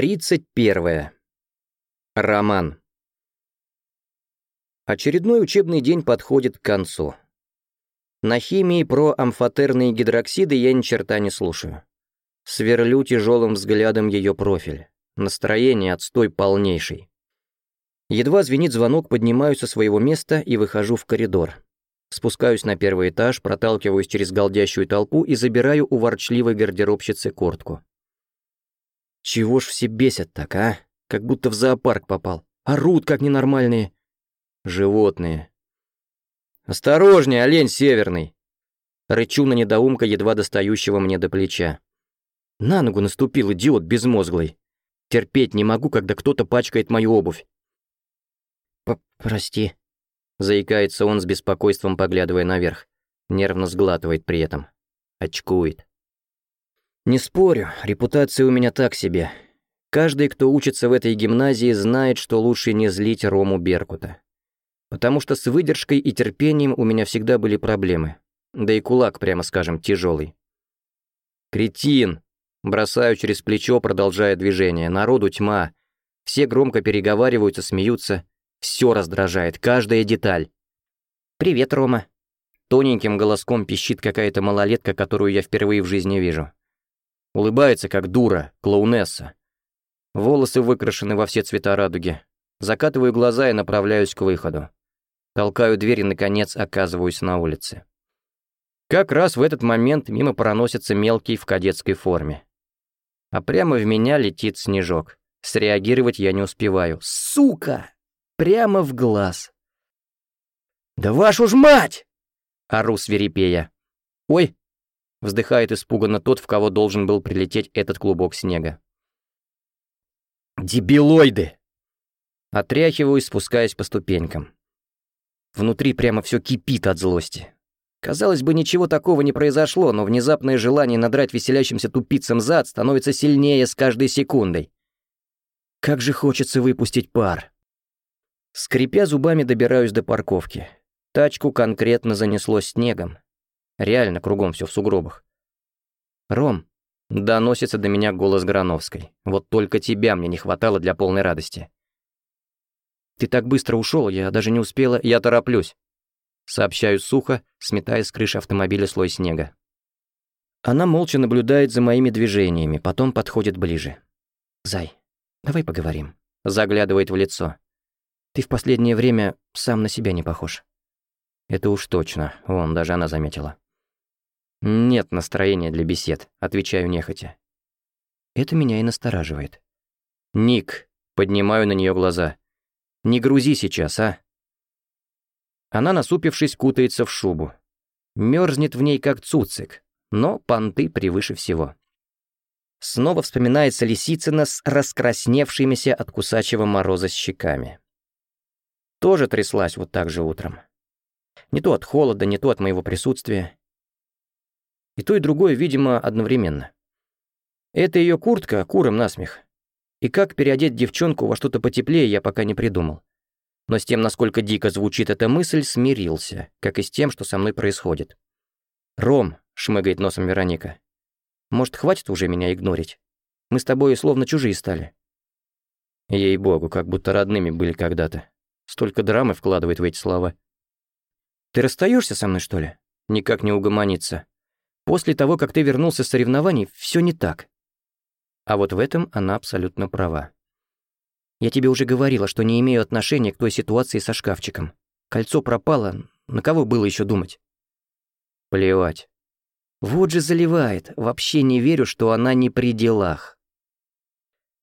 31. Роман. Очередной учебный день подходит к концу. На химии про амфотерные гидроксиды я ни черта не слушаю. Сверлю тяжелым взглядом ее профиль. Настроение отстой полнейший. Едва звенит звонок, поднимаюсь со своего места и выхожу в коридор. Спускаюсь на первый этаж, проталкиваюсь через голдящую толпу и забираю у ворчливой гардеробщицы куртку. Чего ж все бесят так, а? Как будто в зоопарк попал. Орут, как ненормальные. Животные. «Осторожнее, олень северный!» Рычу на недоумка, едва достающего мне до плеча. На ногу наступил идиот безмозглый. Терпеть не могу, когда кто-то пачкает мою обувь. «Прости», — заикается он с беспокойством, поглядывая наверх. Нервно сглатывает при этом. Очкует. Не спорю, репутация у меня так себе. Каждый, кто учится в этой гимназии, знает, что лучше не злить Рому Беркута. Потому что с выдержкой и терпением у меня всегда были проблемы. Да и кулак, прямо скажем, тяжелый. «Кретин!» Бросаю через плечо, продолжая движение. Народу тьма. Все громко переговариваются, смеются. Все раздражает, каждая деталь. «Привет, Рома!» Тоненьким голоском пищит какая-то малолетка, которую я впервые в жизни вижу. Улыбается, как дура, клоунесса. Волосы выкрашены во все цвета радуги. Закатываю глаза и направляюсь к выходу. Толкаю дверь и, наконец, оказываюсь на улице. Как раз в этот момент мимо проносится мелкий в кадетской форме. А прямо в меня летит снежок. Среагировать я не успеваю. Сука! Прямо в глаз. «Да вашу ж мать!» Ору свирепея. «Ой, Вздыхает испуганно тот, в кого должен был прилететь этот клубок снега. «Дебилоиды!» Отряхиваюсь, спускаясь по ступенькам. Внутри прямо все кипит от злости. Казалось бы, ничего такого не произошло, но внезапное желание надрать веселящимся тупицам зад становится сильнее с каждой секундой. Как же хочется выпустить пар. Скрипя зубами, добираюсь до парковки. Тачку конкретно занесло снегом. Реально, кругом все в сугробах. «Ром», — доносится до меня голос Грановской. «Вот только тебя мне не хватало для полной радости». «Ты так быстро ушел, я даже не успела, я тороплюсь», — сообщаю сухо, сметая с крыши автомобиля слой снега. Она молча наблюдает за моими движениями, потом подходит ближе. «Зай, давай поговорим», — заглядывает в лицо. «Ты в последнее время сам на себя не похож». «Это уж точно, вон, даже она заметила». «Нет настроения для бесед», — отвечаю нехотя. Это меня и настораживает. «Ник», — поднимаю на нее глаза. «Не грузи сейчас, а?» Она, насупившись, кутается в шубу. Мерзнет в ней, как цуцик, но понты превыше всего. Снова вспоминается Лисицына с раскрасневшимися от кусачего мороза щеками. Тоже тряслась вот так же утром. Не то от холода, не то от моего присутствия. И то, и другое, видимо, одновременно. Это ее куртка, куром насмех. И как переодеть девчонку во что-то потеплее, я пока не придумал. Но с тем, насколько дико звучит эта мысль, смирился, как и с тем, что со мной происходит. «Ром», — шмыгает носом Вероника, — «может, хватит уже меня игнорить? Мы с тобой словно чужие стали». Ей-богу, как будто родными были когда-то. Столько драмы вкладывает в эти слова. «Ты расстаешься со мной, что ли?» Никак не угомонится. После того, как ты вернулся с соревнований, все не так. А вот в этом она абсолютно права. Я тебе уже говорила, что не имею отношения к той ситуации со шкафчиком. Кольцо пропало, на кого было еще думать? Плевать. Вот же заливает, вообще не верю, что она не при делах.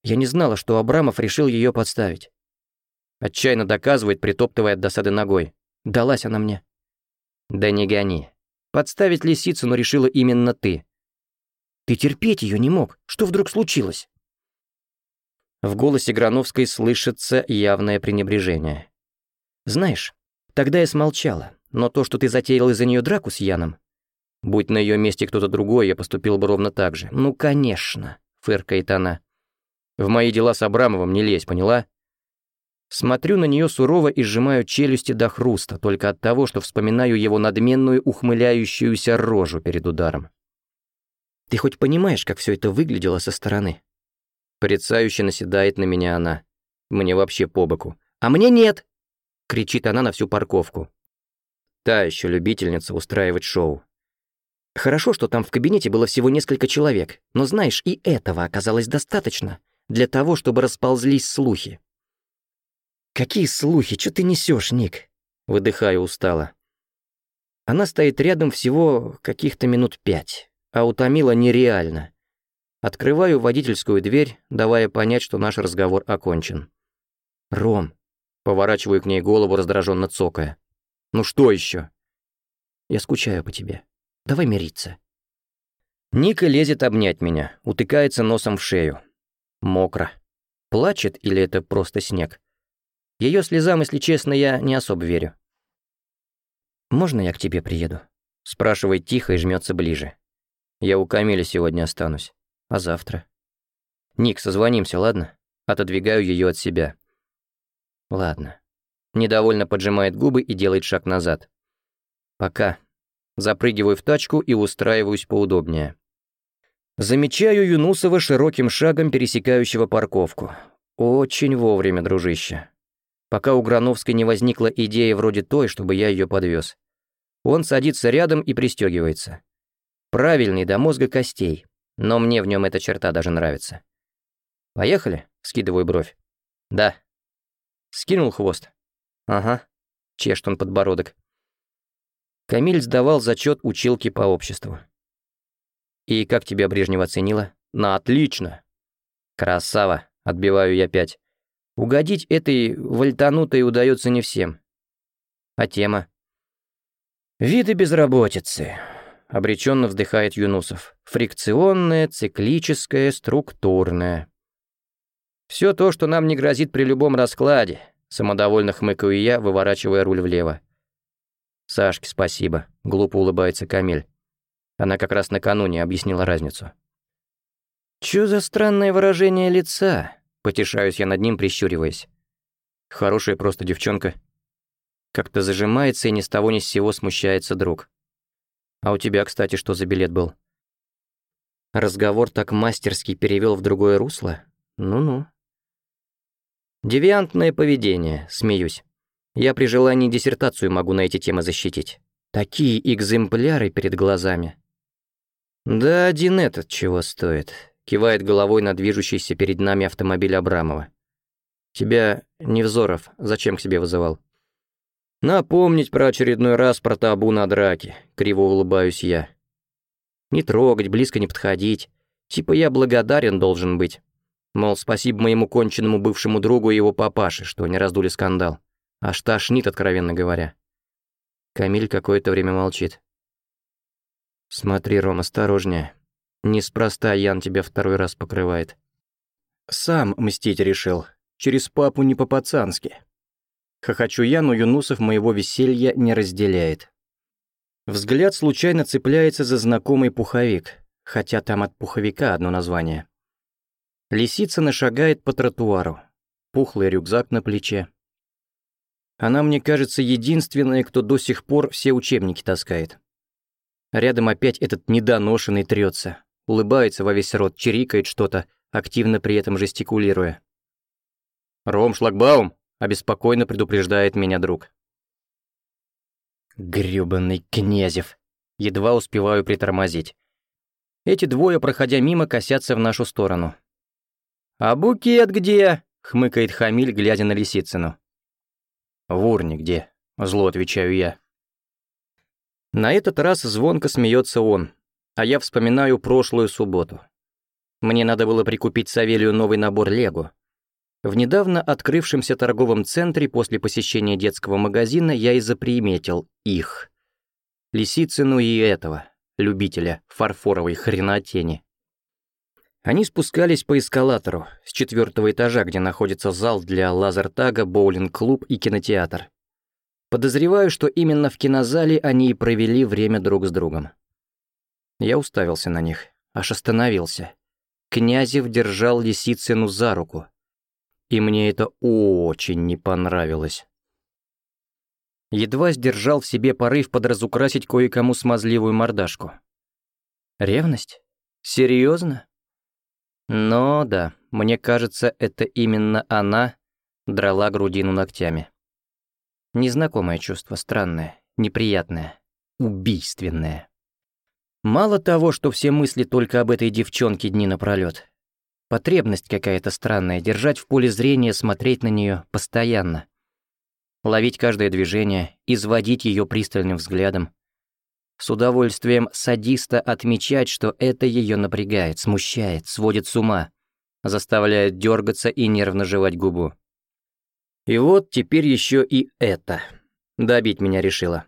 Я не знала, что Абрамов решил ее подставить. Отчаянно доказывает, притоптывая от досады ногой. Далась она мне. Да не гони. Подставить лисицу, но решила именно ты. Ты терпеть ее не мог. Что вдруг случилось?» В голосе Грановской слышится явное пренебрежение. «Знаешь, тогда я смолчала, но то, что ты затеял из-за нее драку с Яном, будь на ее месте кто-то другой, я поступил бы ровно так же. Ну, конечно», — фыркает она. «В мои дела с Абрамовым не лезь, поняла? Смотрю на нее сурово и сжимаю челюсти до хруста, только от того, что вспоминаю его надменную ухмыляющуюся рожу перед ударом. Ты хоть понимаешь, как все это выглядело со стороны? Порицающе наседает на меня она. Мне вообще по боку. «А мне нет!» — кричит она на всю парковку. Та еще любительница устраивать шоу. Хорошо, что там в кабинете было всего несколько человек, но знаешь, и этого оказалось достаточно для того, чтобы расползлись слухи. «Какие слухи? Что ты несешь, Ник?» Выдыхаю устало. Она стоит рядом всего каких-то минут пять, а утомила нереально. Открываю водительскую дверь, давая понять, что наш разговор окончен. «Ром», — поворачиваю к ней голову, раздраженно цокая. «Ну что еще?» «Я скучаю по тебе. Давай мириться». Ника лезет обнять меня, утыкается носом в шею. Мокро. Плачет или это просто снег? Ее слезам, если честно, я не особо верю. «Можно я к тебе приеду?» Спрашивает тихо и жмется ближе. «Я у Камиля сегодня останусь. А завтра?» «Ник, созвонимся, ладно?» Отодвигаю ее от себя. «Ладно». Недовольно поджимает губы и делает шаг назад. «Пока». Запрыгиваю в тачку и устраиваюсь поудобнее. Замечаю Юнусова широким шагом пересекающего парковку. Очень вовремя, дружище пока у Грановской не возникла идея вроде той, чтобы я ее подвез. Он садится рядом и пристегивается. Правильный до мозга костей, но мне в нем эта черта даже нравится. «Поехали?» — скидываю бровь. «Да». Скинул хвост. «Ага», — чешет он подбородок. Камиль сдавал зачет училки по обществу. «И как тебя Брежнева оценила?» «На отлично!» «Красава!» — отбиваю я пять. Угодить этой вольтанутой удается не всем. А тема? «Виды безработицы», — обреченно вздыхает Юнусов. «Фрикционная, циклическая, структурная». «Все то, что нам не грозит при любом раскладе», — самодовольно хмыкаю я, выворачивая руль влево. «Сашке спасибо», — глупо улыбается Камиль. Она как раз накануне объяснила разницу. «Чё за странное выражение лица?» Потешаюсь я над ним, прищуриваясь. Хорошая просто девчонка. Как-то зажимается и ни с того ни с сего смущается друг. А у тебя, кстати, что за билет был? Разговор так мастерски перевел в другое русло? Ну-ну. Девиантное поведение, смеюсь. Я при желании диссертацию могу на эти темы защитить. Такие экземпляры перед глазами. Да один этот чего стоит кивает головой на движущийся перед нами автомобиль Абрамова. «Тебя, Невзоров, зачем к себе вызывал?» «Напомнить про очередной раз про табу на драке», — криво улыбаюсь я. «Не трогать, близко не подходить. Типа я благодарен должен быть. Мол, спасибо моему конченному бывшему другу и его папаше, что не раздули скандал. Аж тошнит, откровенно говоря». Камиль какое-то время молчит. «Смотри, Ром, осторожнее. Неспроста Ян тебя второй раз покрывает. Сам мстить решил. Через папу не по-пацански. Хохочу я, но Юнусов моего веселья не разделяет. Взгляд случайно цепляется за знакомый пуховик, хотя там от пуховика одно название. Лисица шагает по тротуару. Пухлый рюкзак на плече. Она, мне кажется, единственная, кто до сих пор все учебники таскает. Рядом опять этот недоношенный трется улыбается во весь рот, чирикает что-то, активно при этом жестикулируя. «Ром, шлагбаум!» — обеспокоенно предупреждает меня друг. Грёбаный Князев. Едва успеваю притормозить. Эти двое, проходя мимо, косятся в нашу сторону. «А букет где?» — хмыкает Хамиль, глядя на Лисицыну. «В урне где?» — зло отвечаю я. На этот раз звонко смеется он, а я вспоминаю прошлую субботу. Мне надо было прикупить Савелию новый набор Лего. В недавно открывшемся торговом центре после посещения детского магазина я и заприметил их. Лисицыну и этого, любителя фарфоровой хренотени. Они спускались по эскалатору с четвертого этажа, где находится зал для лазертага, боулинг-клуб и кинотеатр. Подозреваю, что именно в кинозале они и провели время друг с другом. Я уставился на них, аж остановился. Князев держал Лисицыну за руку. И мне это очень не понравилось. Едва сдержал в себе порыв подразукрасить кое-кому смазливую мордашку. Ревность? Серьезно? Но да, мне кажется, это именно она драла грудину ногтями. Незнакомое чувство, странное, неприятное, убийственное. Мало того, что все мысли только об этой девчонке дни напролёт. Потребность какая-то странная, держать в поле зрения, смотреть на нее постоянно. Ловить каждое движение, изводить ее пристальным взглядом. С удовольствием садиста отмечать, что это ее напрягает, смущает, сводит с ума, заставляет дергаться и нервно жевать губу. И вот теперь еще и это. Добить меня решила.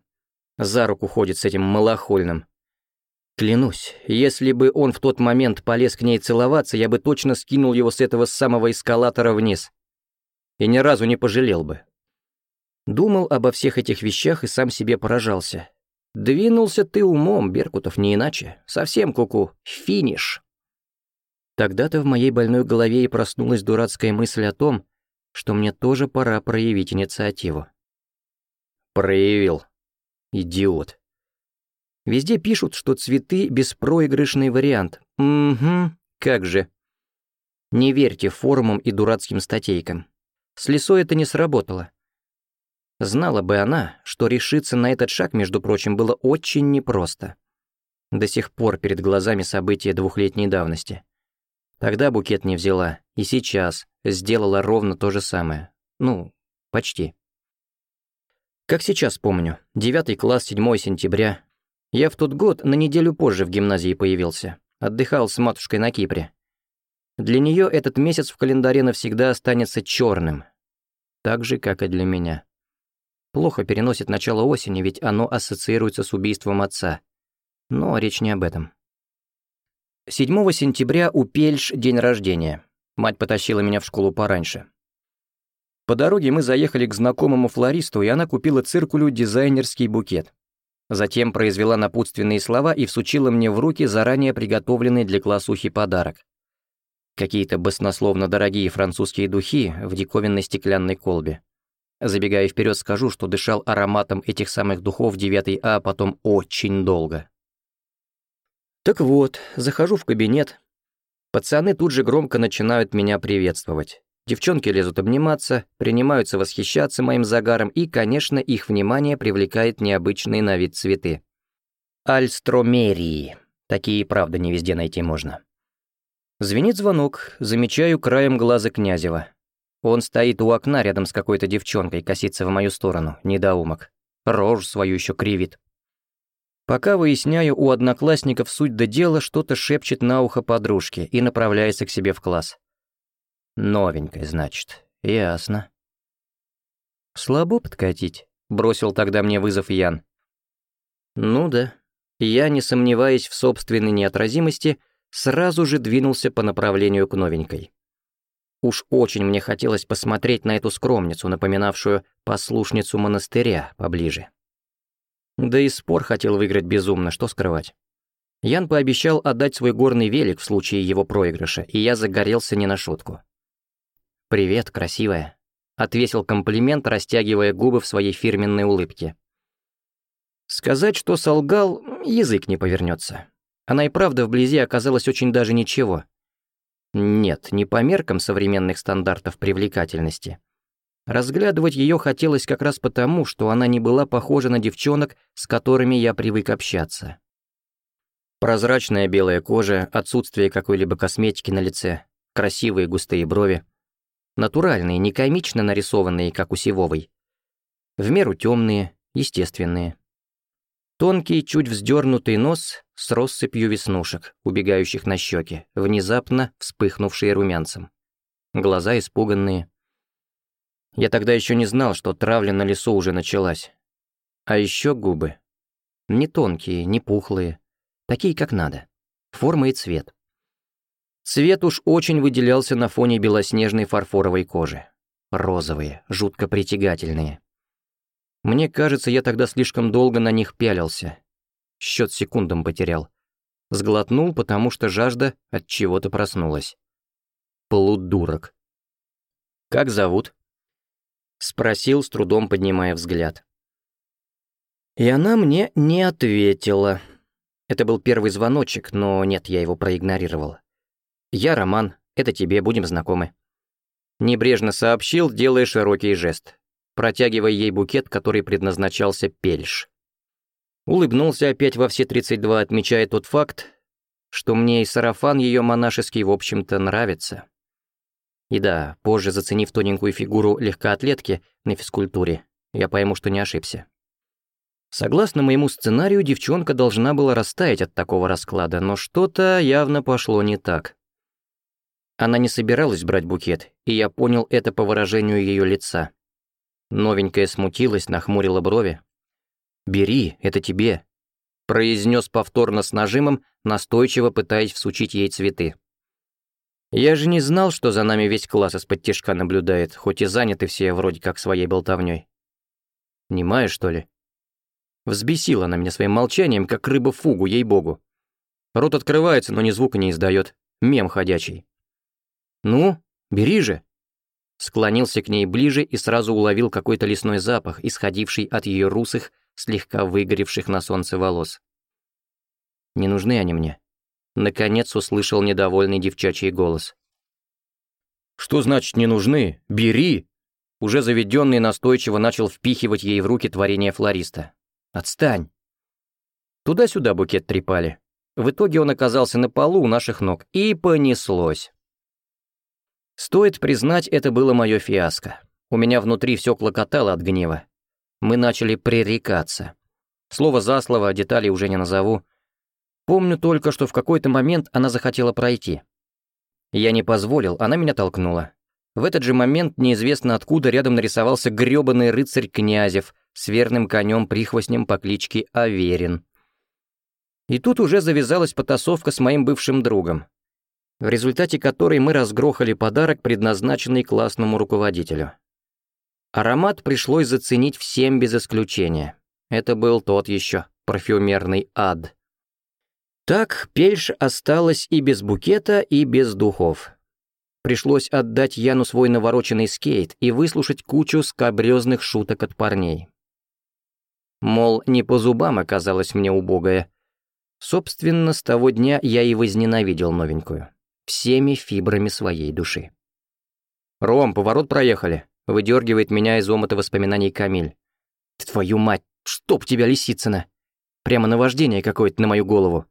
За руку ходит с этим малохольным. Клянусь, если бы он в тот момент полез к ней целоваться, я бы точно скинул его с этого самого эскалатора вниз. И ни разу не пожалел бы. Думал обо всех этих вещах и сам себе поражался. Двинулся ты умом, Беркутов, не иначе. Совсем куку. -ку. Финиш. Тогда-то в моей больной голове и проснулась дурацкая мысль о том, что мне тоже пора проявить инициативу. Проявил. Идиот. Везде пишут, что цветы — беспроигрышный вариант. Угу, как же. Не верьте форумам и дурацким статейкам. С лесой это не сработало. Знала бы она, что решиться на этот шаг, между прочим, было очень непросто. До сих пор перед глазами события двухлетней давности. Тогда букет не взяла, и сейчас сделала ровно то же самое. Ну, почти. Как сейчас помню, девятый класс, 7 сентября. Я в тот год на неделю позже в гимназии появился. Отдыхал с матушкой на Кипре. Для нее этот месяц в календаре навсегда останется черным. Так же, как и для меня. Плохо переносит начало осени, ведь оно ассоциируется с убийством отца. Но речь не об этом. 7 сентября у Пельш день рождения. Мать потащила меня в школу пораньше. По дороге мы заехали к знакомому флористу, и она купила циркулю дизайнерский букет. Затем произвела напутственные слова и всучила мне в руки заранее приготовленный для классухи подарок. Какие-то баснословно дорогие французские духи в диковинной стеклянной колбе. Забегая вперед, скажу, что дышал ароматом этих самых духов 9 А потом очень долго. Так вот, захожу в кабинет. Пацаны тут же громко начинают меня приветствовать. Девчонки лезут обниматься, принимаются восхищаться моим загаром, и, конечно, их внимание привлекает необычные на вид цветы. Альстромерии. Такие, правда, не везде найти можно. Звенит звонок, замечаю краем глаза Князева. Он стоит у окна рядом с какой-то девчонкой, косится в мою сторону, недоумок. Рожь свою еще кривит. Пока выясняю у одноклассников суть до дела, что-то шепчет на ухо подружке и направляется к себе в класс. Новенькая, значит. Ясно. Слабо подкатить, бросил тогда мне вызов Ян. Ну да. Я, не сомневаясь в собственной неотразимости, сразу же двинулся по направлению к новенькой. Уж очень мне хотелось посмотреть на эту скромницу, напоминавшую послушницу монастыря, поближе. Да и спор хотел выиграть безумно, что скрывать. Ян пообещал отдать свой горный велик в случае его проигрыша, и я загорелся не на шутку. «Привет, красивая», — отвесил комплимент, растягивая губы в своей фирменной улыбке. Сказать, что солгал, язык не повернется. Она и правда вблизи оказалась очень даже ничего. Нет, не по меркам современных стандартов привлекательности, Разглядывать ее хотелось как раз потому, что она не была похожа на девчонок, с которыми я привык общаться. Прозрачная белая кожа, отсутствие какой-либо косметики на лице, красивые густые брови. Натуральные, не комично нарисованные, как у Сивовой. В меру темные, естественные. Тонкий, чуть вздернутый нос с россыпью веснушек, убегающих на щеки, внезапно вспыхнувшие румянцем. Глаза испуганные, я тогда еще не знал, что травля на лесу уже началась. А еще губы. Не тонкие, не пухлые. Такие, как надо. Форма и цвет. Цвет уж очень выделялся на фоне белоснежной фарфоровой кожи. Розовые, жутко притягательные. Мне кажется, я тогда слишком долго на них пялился. Счет секундам потерял. Сглотнул, потому что жажда от чего-то проснулась. Полудурок. «Как зовут?» Спросил, с трудом поднимая взгляд. И она мне не ответила. Это был первый звоночек, но нет, я его проигнорировал. «Я Роман, это тебе, будем знакомы». Небрежно сообщил, делая широкий жест, протягивая ей букет, который предназначался Пельш. Улыбнулся опять во все 32, отмечая тот факт, что мне и сарафан ее монашеский, в общем-то, нравится. И да, позже, заценив тоненькую фигуру легкоатлетки на физкультуре, я пойму, что не ошибся. Согласно моему сценарию, девчонка должна была растаять от такого расклада, но что-то явно пошло не так. Она не собиралась брать букет, и я понял это по выражению ее лица. Новенькая смутилась, нахмурила брови. «Бери, это тебе», — произнес повторно с нажимом, настойчиво пытаясь всучить ей цветы. Я же не знал, что за нами весь класс из-под тишка наблюдает, хоть и заняты все вроде как своей болтовней. Немая, что ли? Взбесила она меня своим молчанием, как рыба фугу, ей-богу. Рот открывается, но ни звука не издает. Мем ходячий. «Ну, бери же!» Склонился к ней ближе и сразу уловил какой-то лесной запах, исходивший от ее русых, слегка выгоревших на солнце волос. Не нужны они мне. Наконец услышал недовольный девчачий голос. «Что значит не нужны? Бери!» Уже заведенный настойчиво начал впихивать ей в руки творение флориста. «Отстань!» Туда-сюда букет трепали. В итоге он оказался на полу у наших ног, и понеслось. Стоит признать, это было мое фиаско. У меня внутри все клокотало от гнева. Мы начали пререкаться. Слово за слово, деталей уже не назову. Помню только, что в какой-то момент она захотела пройти. Я не позволил, она меня толкнула. В этот же момент неизвестно откуда рядом нарисовался грёбаный рыцарь Князев с верным конем-прихвостнем по кличке Аверин. И тут уже завязалась потасовка с моим бывшим другом, в результате которой мы разгрохали подарок, предназначенный классному руководителю. Аромат пришлось заценить всем без исключения. Это был тот еще парфюмерный ад. Так Пельш осталась и без букета, и без духов. Пришлось отдать Яну свой навороченный скейт и выслушать кучу скабрёзных шуток от парней. Мол, не по зубам оказалась мне убогая. Собственно, с того дня я и возненавидел новенькую. Всеми фибрами своей души. «Ром, поворот проехали», — выдергивает меня из омута воспоминаний Камиль. «Твою мать, чтоб тебя, Лисицына! Прямо наваждение какое-то на мою голову.